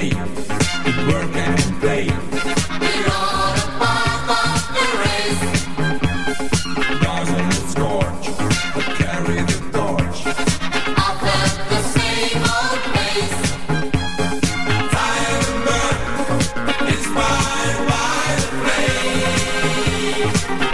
play. It work and play. We're all a part of the race. But carry the torch. The same old. Tired and burned, inspired by the flame.